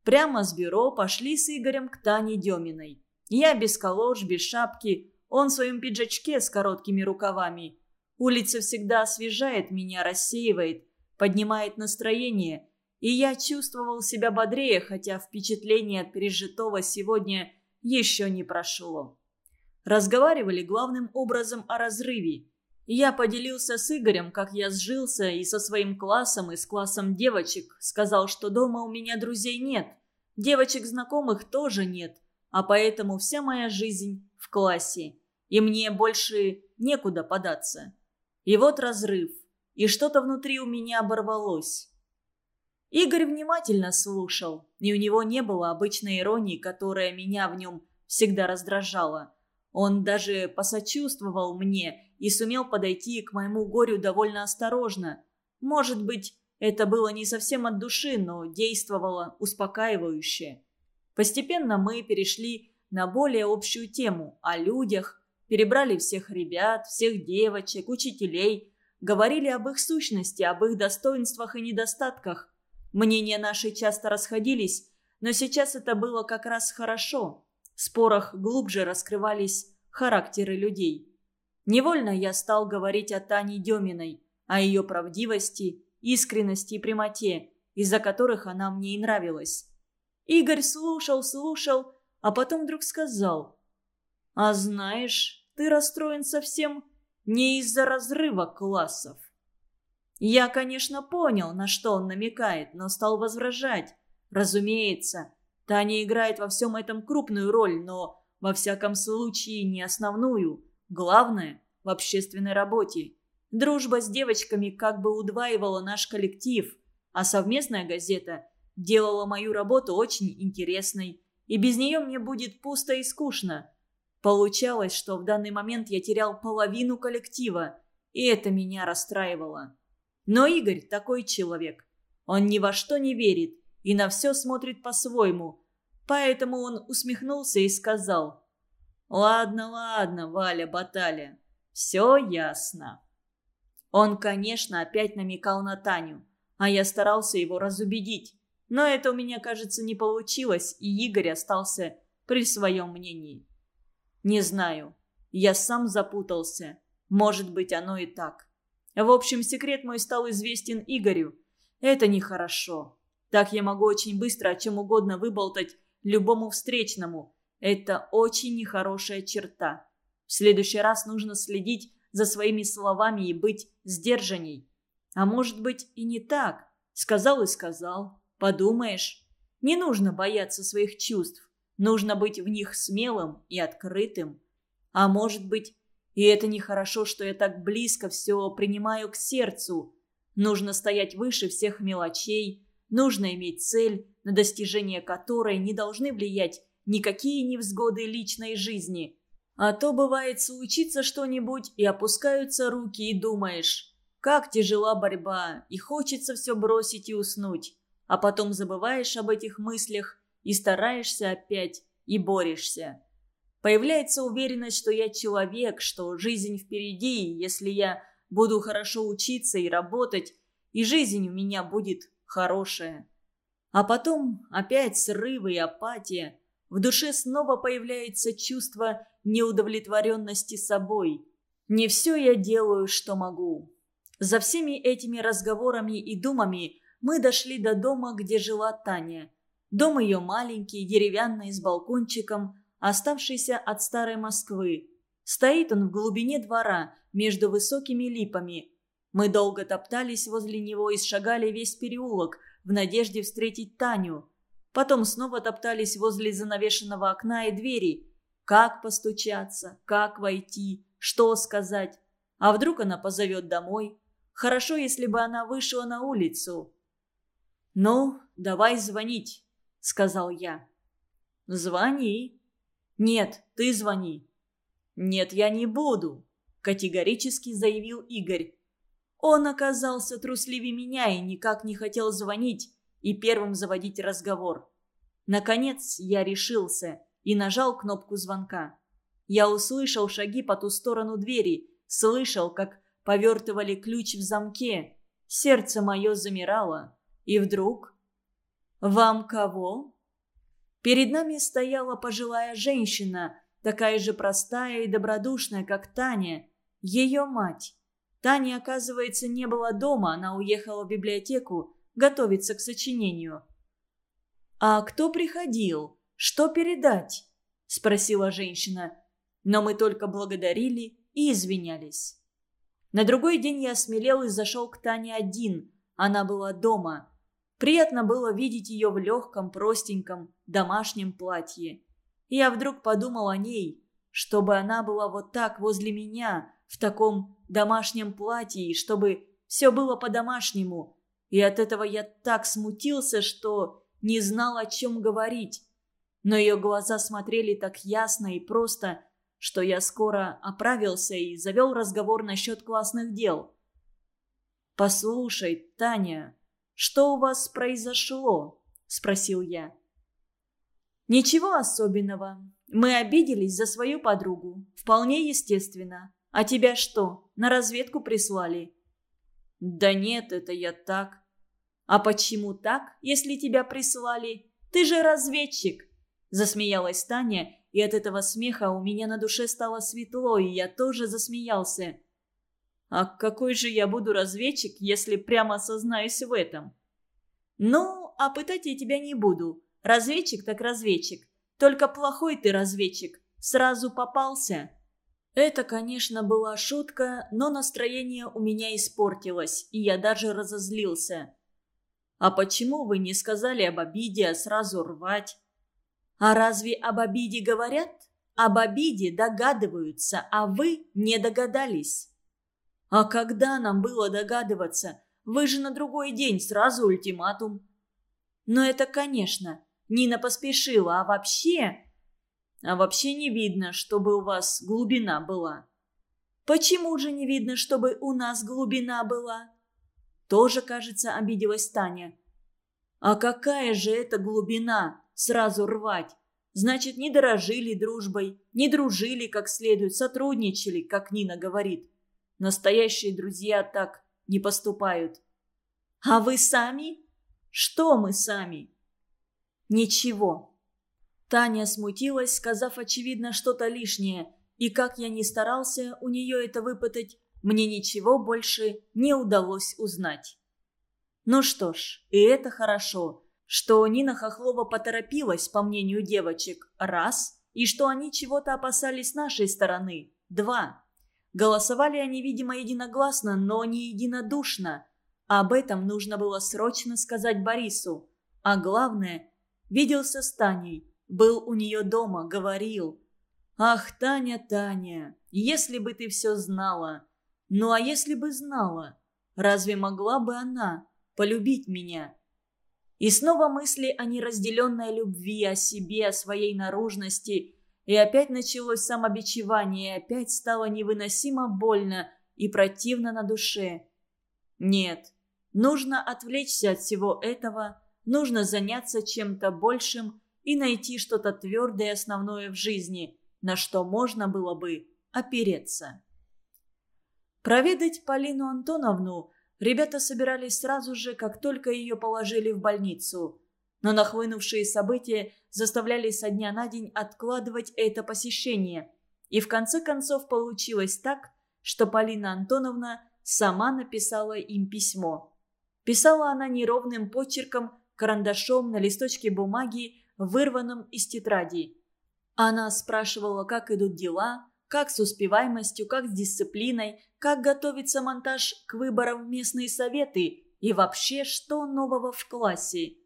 Прямо с бюро пошли с Игорем к Тане Деминой. Я без колош, без шапки, он в своем пиджачке с короткими рукавами. Улица всегда освежает меня, рассеивает поднимает настроение, и я чувствовал себя бодрее, хотя впечатление от пережитого сегодня еще не прошло. Разговаривали главным образом о разрыве. Я поделился с Игорем, как я сжился, и со своим классом, и с классом девочек. Сказал, что дома у меня друзей нет. Девочек знакомых тоже нет. А поэтому вся моя жизнь в классе. И мне больше некуда податься. И вот разрыв и что-то внутри у меня оборвалось. Игорь внимательно слушал, и у него не было обычной иронии, которая меня в нем всегда раздражала. Он даже посочувствовал мне и сумел подойти к моему горю довольно осторожно. Может быть, это было не совсем от души, но действовало успокаивающе. Постепенно мы перешли на более общую тему – о людях, перебрали всех ребят, всех девочек, учителей – говорили об их сущности, об их достоинствах и недостатках. Мнения наши часто расходились, но сейчас это было как раз хорошо. В спорах глубже раскрывались характеры людей. Невольно я стал говорить о Тане Деминой, о ее правдивости, искренности и прямоте, из-за которых она мне и нравилась. Игорь слушал, слушал, а потом вдруг сказал. «А знаешь, ты расстроен совсем не из-за разрыва классов. Я, конечно, понял, на что он намекает, но стал возражать. Разумеется, Таня играет во всем этом крупную роль, но, во всяком случае, не основную. Главное – в общественной работе. Дружба с девочками как бы удваивала наш коллектив, а совместная газета делала мою работу очень интересной, и без нее мне будет пусто и скучно. Получалось, что в данный момент я терял половину коллектива, и это меня расстраивало. Но Игорь такой человек. Он ни во что не верит и на все смотрит по-своему. Поэтому он усмехнулся и сказал. «Ладно, ладно, Валя Баталя, все ясно». Он, конечно, опять намекал на Таню, а я старался его разубедить. Но это у меня, кажется, не получилось, и Игорь остался при своем мнении. Не знаю. Я сам запутался. Может быть, оно и так. В общем, секрет мой стал известен Игорю. Это нехорошо. Так я могу очень быстро о чем угодно выболтать любому встречному. Это очень нехорошая черта. В следующий раз нужно следить за своими словами и быть сдержанней. А может быть и не так. Сказал и сказал. Подумаешь. Не нужно бояться своих чувств. Нужно быть в них смелым и открытым. А может быть, и это нехорошо, что я так близко все принимаю к сердцу. Нужно стоять выше всех мелочей, нужно иметь цель, на достижение которой не должны влиять никакие невзгоды личной жизни. А то бывает случится что-нибудь, и опускаются руки, и думаешь, как тяжела борьба, и хочется все бросить и уснуть. А потом забываешь об этих мыслях и стараешься опять, и борешься. Появляется уверенность, что я человек, что жизнь впереди, и если я буду хорошо учиться и работать, и жизнь у меня будет хорошая. А потом опять срывы и апатия. В душе снова появляется чувство неудовлетворенности собой. Не все я делаю, что могу. За всеми этими разговорами и думами мы дошли до дома, где жила Таня. Дом ее маленький, деревянный, с балкончиком, оставшийся от старой Москвы. Стоит он в глубине двора, между высокими липами. Мы долго топтались возле него и шагали весь переулок в надежде встретить Таню. Потом снова топтались возле занавешенного окна и двери. Как постучаться, как войти, что сказать. А вдруг она позовет домой? Хорошо, если бы она вышла на улицу. «Ну, давай звонить», — сказал я. «Звони». «Нет, ты звони». «Нет, я не буду», — категорически заявил Игорь. Он оказался трусливее меня и никак не хотел звонить и первым заводить разговор. Наконец я решился и нажал кнопку звонка. Я услышал шаги по ту сторону двери, слышал, как повертывали ключ в замке. Сердце мое замирало. И вдруг... «Вам кого?» Перед нами стояла пожилая женщина, такая же простая и добродушная, как Таня, ее мать. Таня, оказывается, не было дома, она уехала в библиотеку готовиться к сочинению. «А кто приходил? Что передать?» – спросила женщина. Но мы только благодарили и извинялись. На другой день я осмелел и зашел к Тане один. Она была дома. Приятно было видеть ее в легком, простеньком, домашнем платье. И я вдруг подумал о ней, чтобы она была вот так возле меня, в таком домашнем платье, и чтобы все было по-домашнему. И от этого я так смутился, что не знал, о чем говорить. Но ее глаза смотрели так ясно и просто, что я скоро оправился и завел разговор насчет классных дел. «Послушай, Таня, что у вас произошло?» – спросил я. «Ничего особенного. Мы обиделись за свою подругу. Вполне естественно. А тебя что, на разведку прислали?» «Да нет, это я так». «А почему так, если тебя прислали? Ты же разведчик!» Засмеялась Таня, и от этого смеха у меня на душе стало светло, и я тоже засмеялся. «А какой же я буду разведчик, если прямо сознаюсь в этом?» «Ну, а пытать я тебя не буду. Разведчик так разведчик. Только плохой ты разведчик. Сразу попался». Это, конечно, была шутка, но настроение у меня испортилось, и я даже разозлился. «А почему вы не сказали об обиде, а сразу рвать?» «А разве об обиде говорят?» «Об обиде догадываются, а вы не догадались». «А когда нам было догадываться? Вы же на другой день сразу ультиматум». «Но это, конечно, Нина поспешила, а вообще...» А вообще не видно, чтобы у вас глубина была. Почему же не видно, чтобы у нас глубина была? Тоже, кажется, обиделась Таня. А какая же это глубина? Сразу рвать. Значит, не дорожили дружбой, не дружили как следует, сотрудничали, как Нина говорит. Настоящие друзья так не поступают. А вы сами? Что мы сами? Ничего. Таня смутилась, сказав, очевидно, что-то лишнее, и как я ни старался у нее это выпытать, мне ничего больше не удалось узнать. Ну что ж, и это хорошо, что Нина Хохлова поторопилась, по мнению девочек, раз, и что они чего-то опасались нашей стороны, два. Голосовали они, видимо, единогласно, но не единодушно. Об этом нужно было срочно сказать Борису. А главное, виделся с Таней, был у нее дома, говорил. «Ах, Таня, Таня, если бы ты все знала! Ну а если бы знала, разве могла бы она полюбить меня?» И снова мысли о неразделенной любви, о себе, о своей наружности. И опять началось самобичевание, и опять стало невыносимо больно и противно на душе. Нет, нужно отвлечься от всего этого, нужно заняться чем-то большим и найти что-то твердое и основное в жизни, на что можно было бы опереться. Проведать Полину Антоновну ребята собирались сразу же, как только ее положили в больницу. Но нахлынувшие события заставляли со дня на день откладывать это посещение. И в конце концов получилось так, что Полина Антоновна сама написала им письмо. Писала она неровным почерком, карандашом на листочке бумаги, вырванном из тетради. Она спрашивала, как идут дела, как с успеваемостью, как с дисциплиной, как готовится монтаж к выборам в местные советы и вообще, что нового в классе.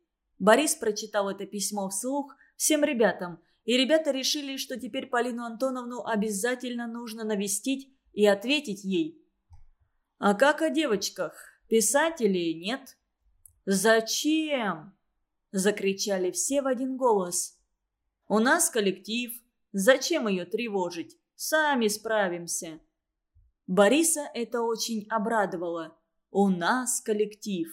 Борис прочитал это письмо вслух всем ребятам, и ребята решили, что теперь Полину Антоновну обязательно нужно навестить и ответить ей. «А как о девочках? Писать или нет?» «Зачем?» – закричали все в один голос. «У нас коллектив. Зачем ее тревожить? Сами справимся». Бориса это очень обрадовало. «У нас коллектив».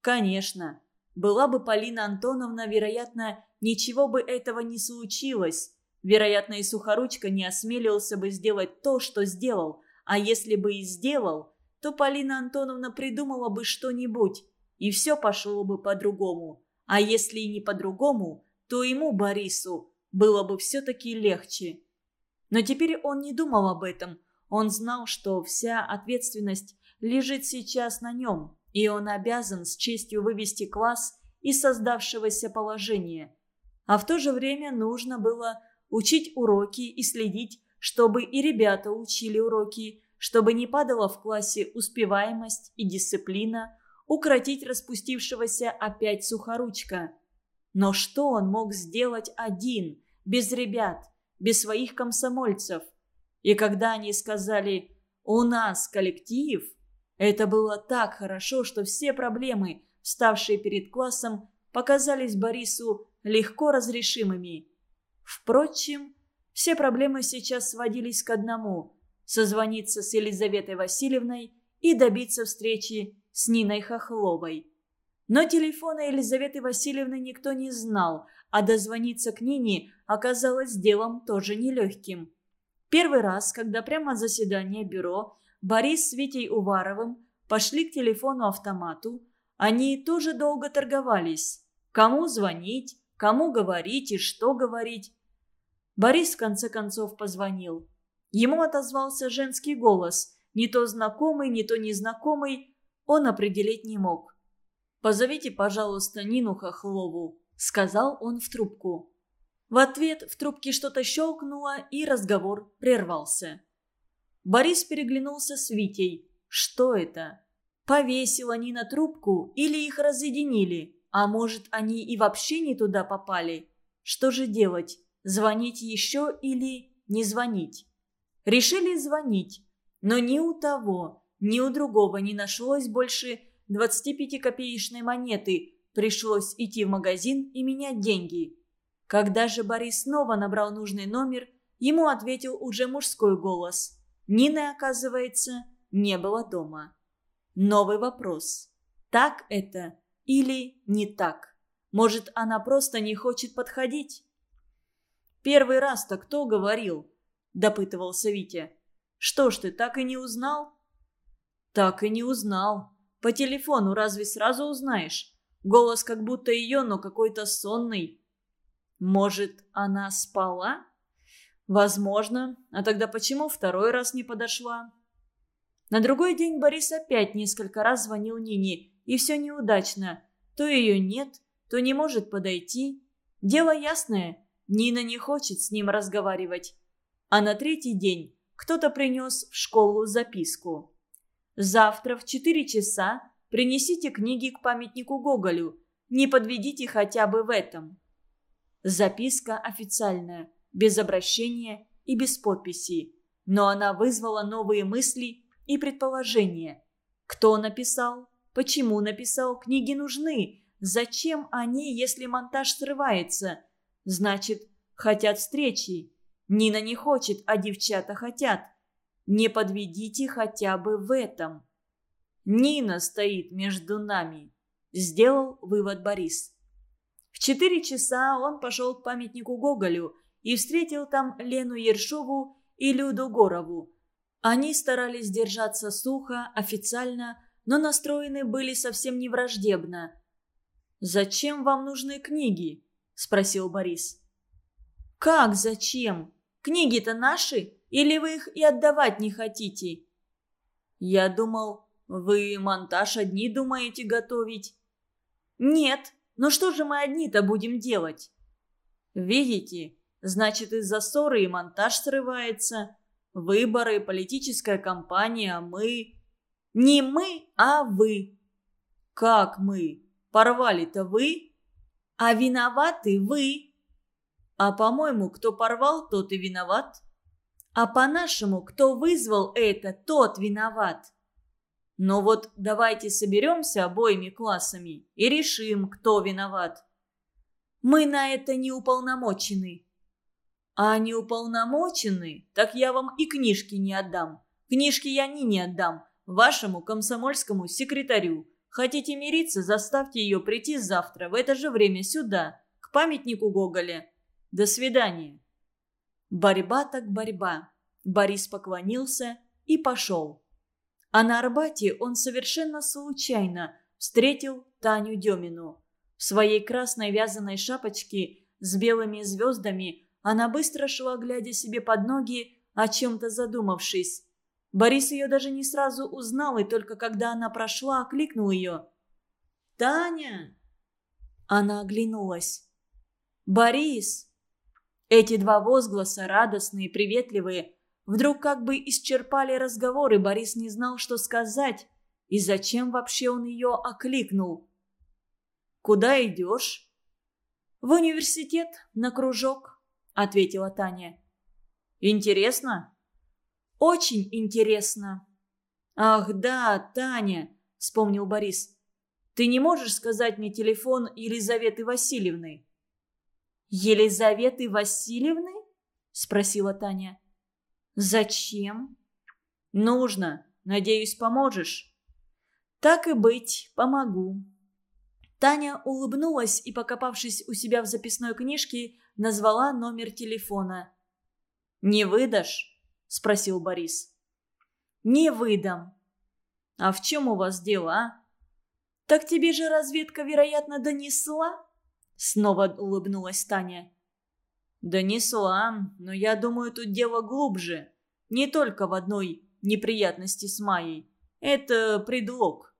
Конечно, была бы Полина Антоновна, вероятно, ничего бы этого не случилось. Вероятно, и Сухоручка не осмелился бы сделать то, что сделал. А если бы и сделал, то Полина Антоновна придумала бы что-нибудь, и все пошло бы по-другому. А если и не по-другому, то ему, Борису, было бы все-таки легче. Но теперь он не думал об этом. Он знал, что вся ответственность лежит сейчас на нем, и он обязан с честью вывести класс из создавшегося положения. А в то же время нужно было учить уроки и следить, чтобы и ребята учили уроки, чтобы не падала в классе успеваемость и дисциплина, укротить распустившегося опять сухоручка. Но что он мог сделать один, без ребят? без своих комсомольцев. И когда они сказали «У нас коллектив», это было так хорошо, что все проблемы, вставшие перед классом, показались Борису легко разрешимыми. Впрочем, все проблемы сейчас сводились к одному – созвониться с Елизаветой Васильевной и добиться встречи с Ниной Хохловой. Но телефона Елизаветы Васильевны никто не знал, а дозвониться к Нине оказалось делом тоже нелегким. Первый раз, когда прямо от заседания бюро Борис с Витей Уваровым пошли к телефону-автомату, они тоже долго торговались. Кому звонить, кому говорить и что говорить. Борис в конце концов позвонил. Ему отозвался женский голос, не то знакомый, не то незнакомый, он определить не мог. «Позовите, пожалуйста, Нину Хохлову», — сказал он в трубку. В ответ в трубке что-то щелкнуло, и разговор прервался. Борис переглянулся с Витей. Что это? Повесила Нина трубку или их разъединили? А может, они и вообще не туда попали? Что же делать? Звонить еще или не звонить? Решили звонить, но ни у того, ни у другого не нашлось больше 25-копеечной монеты. Пришлось идти в магазин и менять деньги. Когда же Борис снова набрал нужный номер, ему ответил уже мужской голос. Нины, оказывается, не было дома. Новый вопрос. Так это или не так? Может, она просто не хочет подходить? «Первый раз-то кто говорил?» – допытывался Витя. «Что ж ты, так и не узнал?» «Так и не узнал. По телефону разве сразу узнаешь? Голос как будто ее, но какой-то сонный. Может, она спала? Возможно. А тогда почему второй раз не подошла? На другой день Борис опять несколько раз звонил Нине, и все неудачно. То ее нет, то не может подойти. Дело ясное, Нина не хочет с ним разговаривать. А на третий день кто-то принес в школу записку. Завтра в 4 часа принесите книги к памятнику Гоголю. Не подведите хотя бы в этом. Записка официальная, без обращения и без подписи. Но она вызвала новые мысли и предположения. Кто написал? Почему написал? Книги нужны. зачем они, если монтаж срывается? Значит, хотят встречи. Нина не хочет, а девчата хотят. Не подведите хотя бы в этом. Нина стоит между нами, сделал вывод Борис. В четыре часа он пошел к памятнику Гоголю и встретил там Лену Ершову и Люду Горову. Они старались держаться сухо, официально, но настроены были совсем не враждебно. «Зачем вам нужны книги?» – спросил Борис. «Как зачем? Книги-то наши, или вы их и отдавать не хотите?» «Я думал, вы монтаж одни думаете готовить?» «Нет, но что же мы одни-то будем делать?» «Видите, значит из-за ссоры и монтаж срывается. Выборы, политическая кампания, мы...» «Не мы, а вы». «Как мы? Порвали-то вы?» «А виноваты вы». «А по-моему, кто порвал, тот и виноват». «А по-нашему, кто вызвал это, тот виноват». Но вот давайте соберемся обоими классами и решим, кто виноват. Мы на это не уполномочены. А не уполномочены, так я вам и книжки не отдам. Книжки я ни не отдам, вашему комсомольскому секретарю. Хотите мириться, заставьте ее прийти завтра в это же время сюда, к памятнику Гоголя. До свидания. Борьба так борьба. Борис поклонился и пошел. А на Арбате он совершенно случайно встретил Таню Демину. В своей красной вязаной шапочке с белыми звездами она быстро шла, глядя себе под ноги, о чем-то задумавшись. Борис ее даже не сразу узнал, и только когда она прошла, окликнул ее. «Таня!» Она оглянулась. «Борис!» Эти два возгласа, радостные, приветливые, Вдруг как бы исчерпали разговоры, Борис не знал, что сказать. И зачем вообще он ее окликнул? «Куда идешь?» «В университет, на кружок», — ответила Таня. «Интересно?» «Очень интересно». «Ах да, Таня», — вспомнил Борис. «Ты не можешь сказать мне телефон Елизаветы Васильевны?» «Елизаветы Васильевны?» — спросила Таня. «Зачем?» «Нужно. Надеюсь, поможешь?» «Так и быть, помогу». Таня улыбнулась и, покопавшись у себя в записной книжке, назвала номер телефона. «Не выдашь?» – спросил Борис. «Не выдам». «А в чем у вас дело, а?» «Так тебе же разведка, вероятно, донесла?» Снова улыбнулась Таня. «Донесла, но я думаю, тут дело глубже. Не только в одной неприятности с Майей. Это предлог».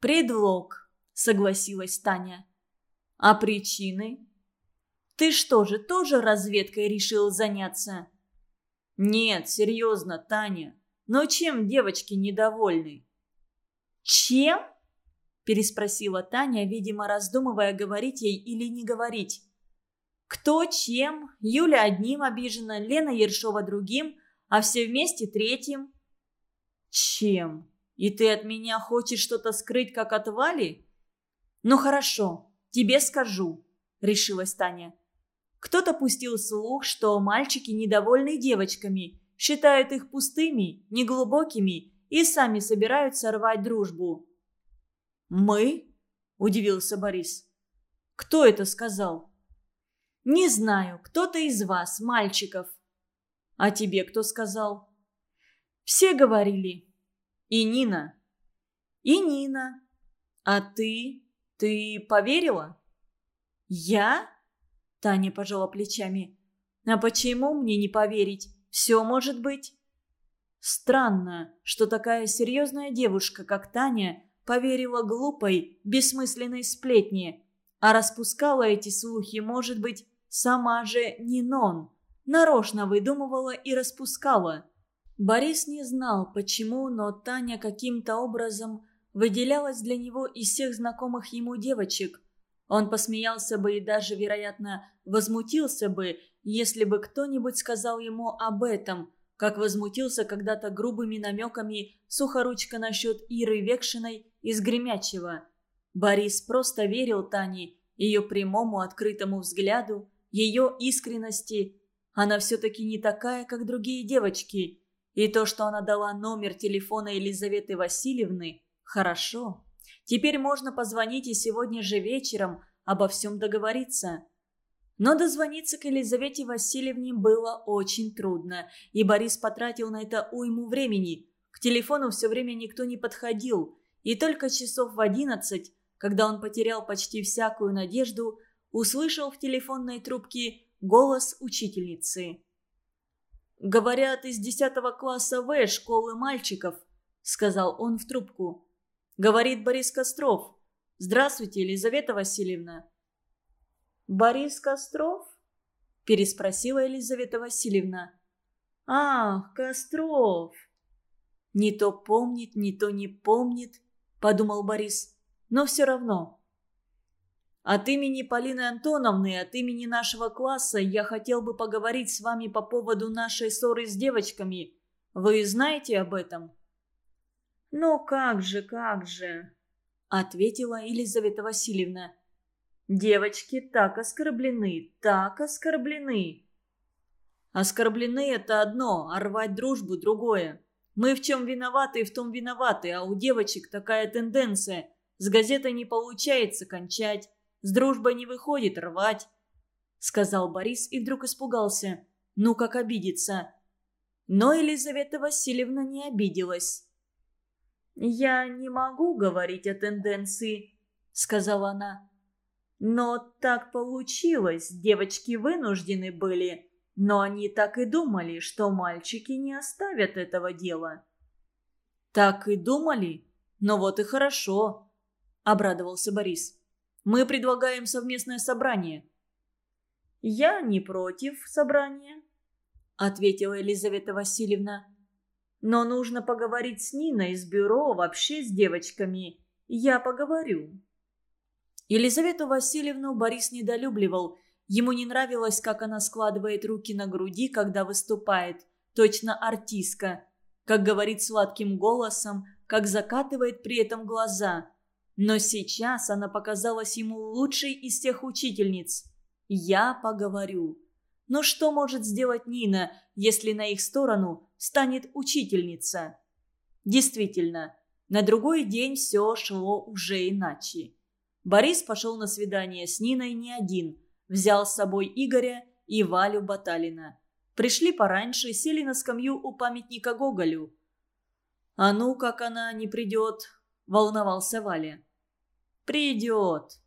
«Предлог», — согласилась Таня. «А причины?» «Ты что же, тоже разведкой решил заняться?» «Нет, серьезно, Таня. Но чем девочки недовольны?» «Чем?» – переспросила Таня, видимо, раздумывая, говорить ей или не говорить. Кто чем? Юля одним обижена, Лена Ершова другим, а все вместе третьим. Чем? И ты от меня хочешь что-то скрыть, как от Вали? Ну хорошо, тебе скажу, решилась Таня. Кто-то пустил слух, что мальчики недовольны девочками, считают их пустыми, неглубокими и сами собираются рвать дружбу. «Мы?» – удивился Борис. «Кто это сказал?» «Не знаю, кто-то из вас, мальчиков». «А тебе кто сказал?» «Все говорили». «И Нина?» «И Нина». «А ты? Ты поверила?» «Я?» Таня пожала плечами. «А почему мне не поверить? Все может быть». Странно, что такая серьезная девушка, как Таня, поверила глупой, бессмысленной сплетне, а распускала эти слухи, может быть, Сама же Нинон нарочно выдумывала и распускала. Борис не знал, почему, но Таня каким-то образом выделялась для него из всех знакомых ему девочек. Он посмеялся бы и даже, вероятно, возмутился бы, если бы кто-нибудь сказал ему об этом, как возмутился когда-то грубыми намеками сухоручка насчет Иры Векшиной из Гремячего. Борис просто верил Тане, ее прямому открытому взгляду, ее искренности. Она все-таки не такая, как другие девочки. И то, что она дала номер телефона Елизаветы Васильевны, хорошо. Теперь можно позвонить и сегодня же вечером обо всем договориться. Но дозвониться к Елизавете Васильевне было очень трудно, и Борис потратил на это уйму времени. К телефону все время никто не подходил, и только часов в одиннадцать, когда он потерял почти всякую надежду, услышал в телефонной трубке голос учительницы. «Говорят, из десятого класса В школы мальчиков», — сказал он в трубку. «Говорит Борис Костров. Здравствуйте, Елизавета Васильевна». «Борис Костров?» – переспросила Елизавета Васильевна. «Ах, Костров!» «Не то помнит, не то не помнит», – подумал Борис. «Но все равно». «От имени Полины Антоновны, от имени нашего класса я хотел бы поговорить с вами по поводу нашей ссоры с девочками. Вы знаете об этом?» «Ну как же, как же», – ответила Елизавета Васильевна. Девочки так оскорблены, так оскорблены. Оскорблены – это одно, а рвать дружбу – другое. Мы в чем виноваты в том виноваты, а у девочек такая тенденция. С газетой не получается кончать, с дружбой не выходит рвать. Сказал Борис и вдруг испугался. Ну, как обидеться. Но Елизавета Васильевна не обиделась. «Я не могу говорить о тенденции», — сказала она. Но так получилось, девочки вынуждены были. Но они так и думали, что мальчики не оставят этого дела. «Так и думали? Ну вот и хорошо», — обрадовался Борис. «Мы предлагаем совместное собрание». «Я не против собрания», — ответила Елизавета Васильевна. «Но нужно поговорить с Ниной из бюро, вообще с девочками. Я поговорю». Елизавету Васильевну Борис недолюбливал. Ему не нравилось, как она складывает руки на груди, когда выступает. Точно артистка. Как говорит сладким голосом, как закатывает при этом глаза. Но сейчас она показалась ему лучшей из тех учительниц. «Я поговорю». Но что может сделать Нина, если на их сторону станет учительница? Действительно, на другой день все шло уже иначе. Борис пошел на свидание с Ниной не один. Взял с собой Игоря и Валю Баталина. Пришли пораньше, сели на скамью у памятника Гоголю. «А ну, как она не придет!» – волновался Валя. «Придет!»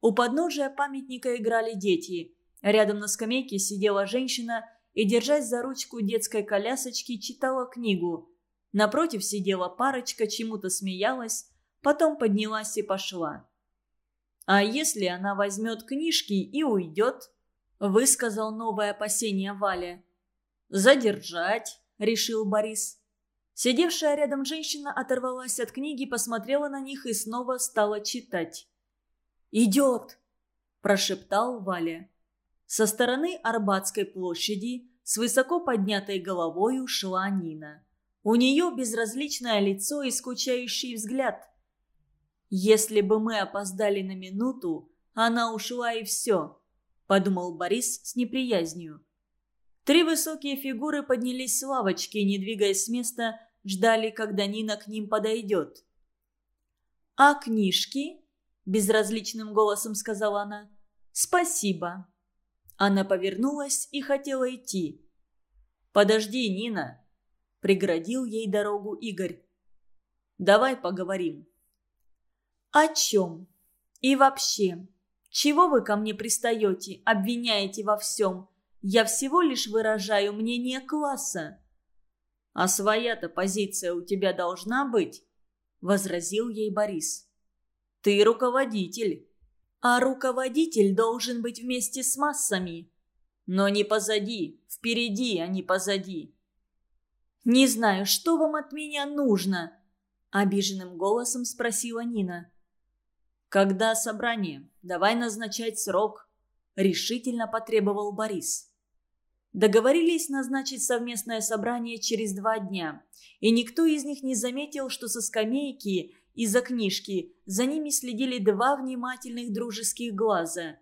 У подножия памятника играли дети. Рядом на скамейке сидела женщина и, держась за ручку детской колясочки, читала книгу. Напротив сидела парочка, чему-то смеялась, потом поднялась и пошла. А если она возьмет книжки и уйдет? Высказал новое опасение Валя. Задержать, решил Борис. Сидевшая рядом женщина оторвалась от книги, посмотрела на них и снова стала читать. «Идет!» – прошептал Валя. Со стороны Арбатской площади с высоко поднятой головой ушла Нина. У нее безразличное лицо и скучающий взгляд. «Если бы мы опоздали на минуту, она ушла и все», – подумал Борис с неприязнью. Три высокие фигуры поднялись с лавочки не двигаясь с места, ждали, когда Нина к ним подойдет. «А книжки?» – безразличным голосом сказала она. «Спасибо». Она повернулась и хотела идти. «Подожди, Нина!» – преградил ей дорогу Игорь. «Давай поговорим». «О чем? И вообще, чего вы ко мне пристаете, обвиняете во всем? Я всего лишь выражаю мнение класса». «А своя-то позиция у тебя должна быть», — возразил ей Борис. «Ты руководитель». «А руководитель должен быть вместе с массами». «Но не позади, впереди, а не позади». «Не знаю, что вам от меня нужно?» – обиженным голосом спросила Нина. «Когда собрание? Давай назначать срок», – решительно потребовал Борис. Договорились назначить совместное собрание через два дня, и никто из них не заметил, что со скамейки из-за книжки за ними следили два внимательных дружеских глаза.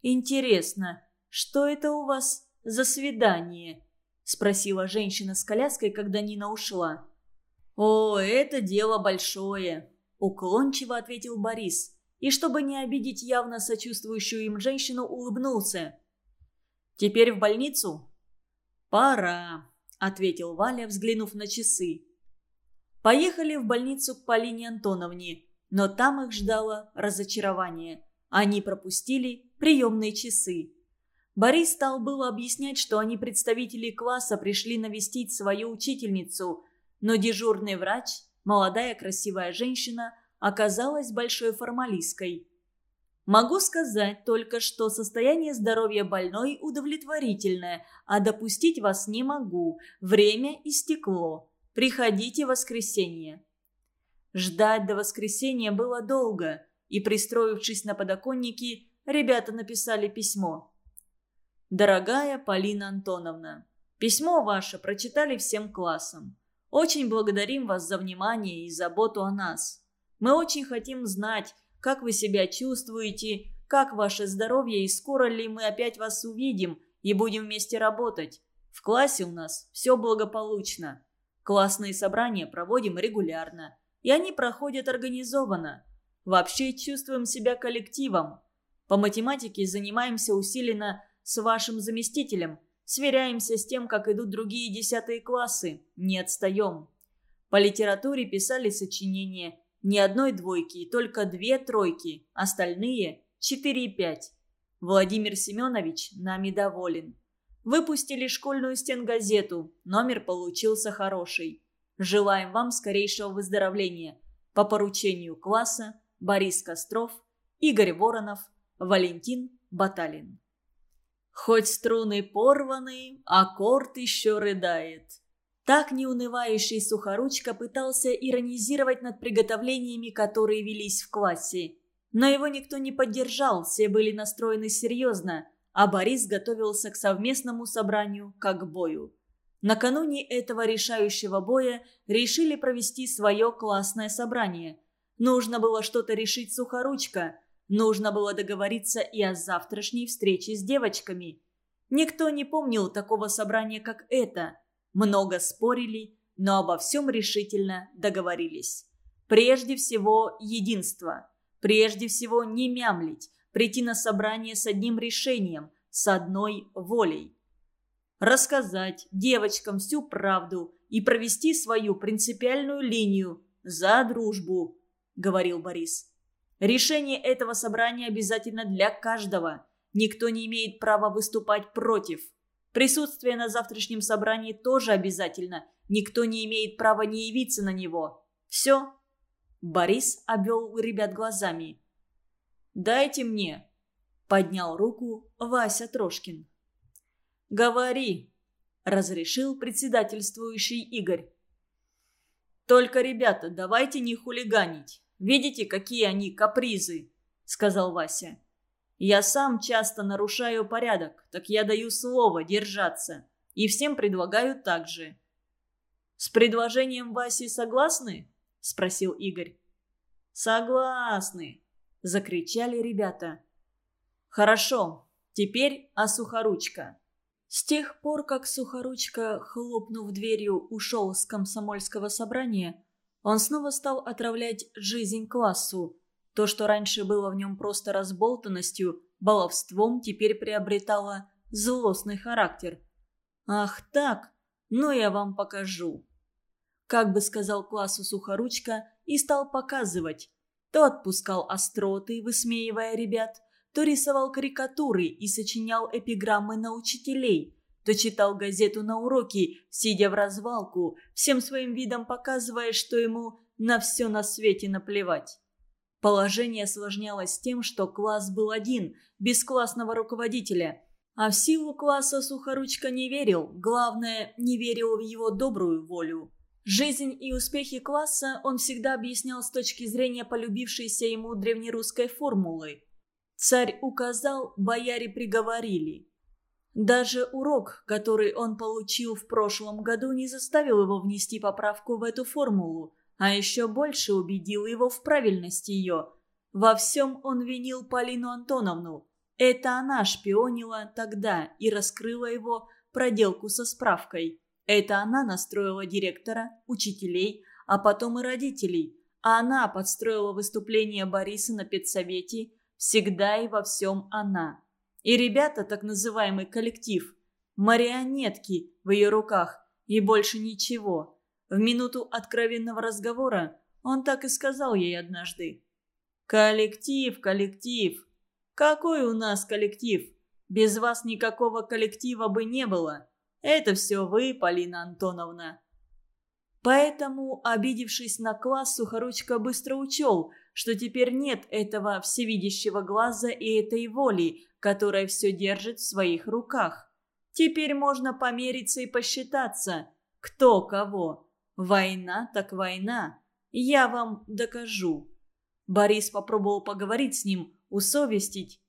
«Интересно, что это у вас за свидание?» – спросила женщина с коляской, когда Нина ушла. «О, это дело большое», – уклончиво ответил Борис. И чтобы не обидеть явно сочувствующую им женщину, улыбнулся. «Теперь в больницу?» «Пора», – ответил Валя, взглянув на часы. Поехали в больницу к Полине Антоновне, но там их ждало разочарование. Они пропустили приемные часы. Борис стал было объяснять, что они представители класса пришли навестить свою учительницу, но дежурный врач, молодая красивая женщина, оказалась большой формалисткой. Могу сказать только, что состояние здоровья больной удовлетворительное, а допустить вас не могу. Время истекло. Приходите в воскресенье. Ждать до воскресенья было долго, и, пристроившись на подоконнике, ребята написали письмо. «Дорогая Полина Антоновна, письмо ваше прочитали всем классом. Очень благодарим вас за внимание и заботу о нас. Мы очень хотим знать, как вы себя чувствуете, как ваше здоровье и скоро ли мы опять вас увидим и будем вместе работать. В классе у нас все благополучно. Классные собрания проводим регулярно, и они проходят организованно. Вообще чувствуем себя коллективом. По математике занимаемся усиленно с вашим заместителем – Сверяемся с тем, как идут другие десятые классы. Не отстаем. По литературе писали сочинения. Ни одной двойки, только две тройки. Остальные – четыре и пять. Владимир Семенович нами доволен. Выпустили школьную стенгазету. Номер получился хороший. Желаем вам скорейшего выздоровления. По поручению класса Борис Костров, Игорь Воронов, Валентин Баталин. Хоть струны порваны, аккорд еще рыдает. Так неунывающий сухоручка пытался иронизировать над приготовлениями, которые велись в классе. Но его никто не поддержал, все были настроены серьезно, а Борис готовился к совместному собранию, как к бою. Накануне этого решающего боя решили провести свое классное собрание. Нужно было что-то решить сухоручка – Нужно было договориться и о завтрашней встрече с девочками. Никто не помнил такого собрания, как это. Много спорили, но обо всем решительно договорились. Прежде всего, единство. Прежде всего, не мямлить, прийти на собрание с одним решением, с одной волей. Рассказать девочкам всю правду и провести свою принципиальную линию за дружбу, говорил Борис. Решение этого собрания обязательно для каждого. Никто не имеет права выступать против. Присутствие на завтрашнем собрании тоже обязательно. Никто не имеет права не явиться на него. Все. Борис обвел ребят глазами. «Дайте мне», — поднял руку Вася Трошкин. «Говори», — разрешил председательствующий Игорь. «Только, ребята, давайте не хулиганить. Видите, какие они капризы?» — сказал Вася. «Я сам часто нарушаю порядок, так я даю слово держаться. И всем предлагаю так же». «С предложением Васи согласны?» — спросил Игорь. «Согласны!» — закричали ребята. «Хорошо, теперь о Сухоручка». С тех пор, как Сухоручка, хлопнув дверью, ушел с комсомольского собрания, он снова стал отравлять жизнь классу. То, что раньше было в нем просто разболтанностью, баловством, теперь приобретало злостный характер. «Ах так? Ну я вам покажу!» Как бы сказал классу Сухоручка и стал показывать. То отпускал остроты, высмеивая ребят, то рисовал карикатуры и сочинял эпиграммы на учителей – то читал газету на уроке, сидя в развалку, всем своим видом показывая, что ему на все на свете наплевать. Положение осложнялось тем, что класс был один, без классного руководителя. А в силу класса Сухоручка не верил, главное, не верил в его добрую волю. Жизнь и успехи класса он всегда объяснял с точки зрения полюбившейся ему древнерусской формулы. Царь указал, бояре приговорили. Даже урок, который он получил в прошлом году, не заставил его внести поправку в эту формулу. а еще больше убедила его в правильности ее. Во всем он винил Полину Антоновну. Это она шпионила тогда и раскрыла его проделку со справкой. Это она настроила директора, учителей, а потом и родителей. А она подстроила выступление Бориса на педсовете. Всегда и во всем она. И ребята, так называемый коллектив, марионетки в ее руках и больше ничего. В минуту откровенного разговора он так и сказал ей однажды. «Коллектив, коллектив. Какой у нас коллектив? Без вас никакого коллектива бы не было. Это все вы, Полина Антоновна». Поэтому, обидевшись на класс, Сухоручка быстро учел, что теперь нет этого всевидящего глаза и этой воли, которая все держит в своих руках. Теперь можно помериться и посчитаться, кто кого. Война так война. Я вам докажу. Борис попробовал поговорить с ним, усовестить.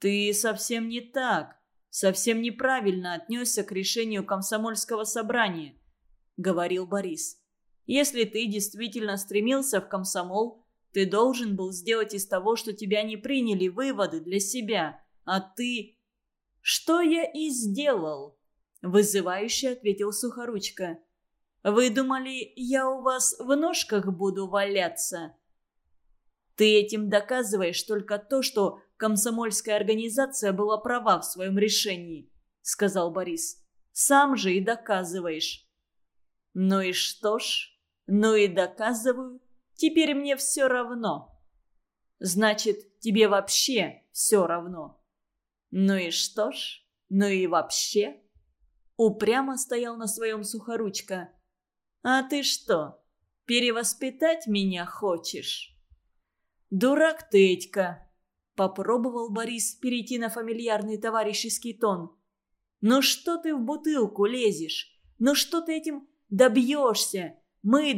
«Ты совсем не так, совсем неправильно отнесся к решению комсомольского собрания», — говорил Борис. «Если ты действительно стремился в комсомол, ты должен был сделать из того, что тебя не приняли, выводы для себя. А ты...» «Что я и сделал», — вызывающе ответил Сухоручка. «Вы думали, я у вас в ножках буду валяться?» «Ты этим доказываешь только то, что комсомольская организация была права в своем решении», — сказал Борис. «Сам же и доказываешь». «Ну и что ж? Ну и доказываю. Теперь мне все равно». «Значит, тебе вообще все равно». «Ну и что ж? Ну и вообще?» Упрямо стоял на своем сухоручка. «А ты что, перевоспитать меня хочешь?» «Дурак ты, Этька!» Попробовал Борис перейти на фамильярный товарищеский тон. «Ну что ты в бутылку лезешь? Ну что ты этим добьешься? Мы